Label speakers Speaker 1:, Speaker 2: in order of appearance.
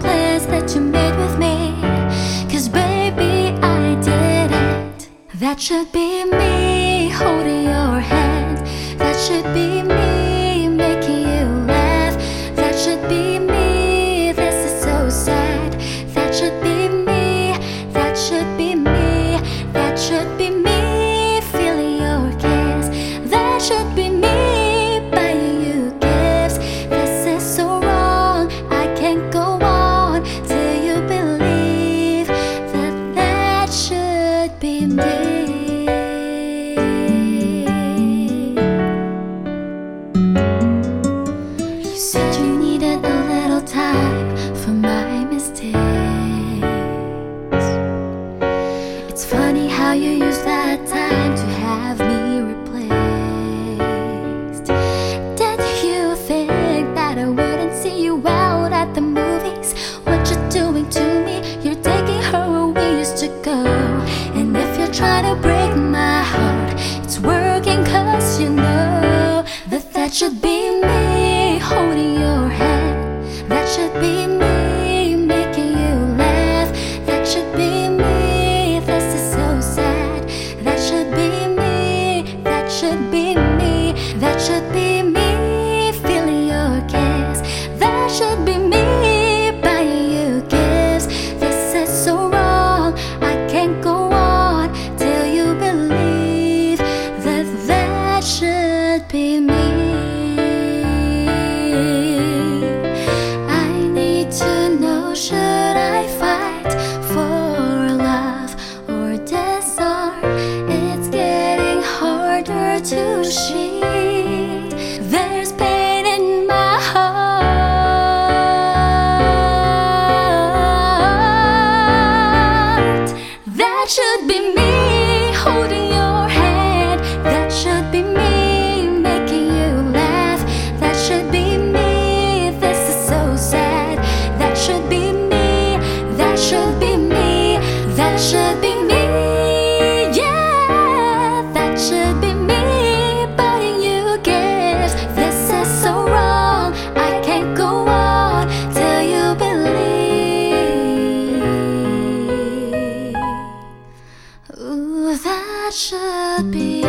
Speaker 1: plans that you made with me? Cause baby, I didn't. That should be me holding your hand. That should be me making you laugh. That should be time to have me replaced. Did you think that I wouldn't see you out at the movies? What you're doing to me, you're taking her where we used to go. And if you're trying to break my heart, it's working cause you know that that should be see. There's pain in my heart. That should be me holding your hand. That should be me making you laugh. That should be me. This is so sad. That should be me. That should be me. That should be me. Be.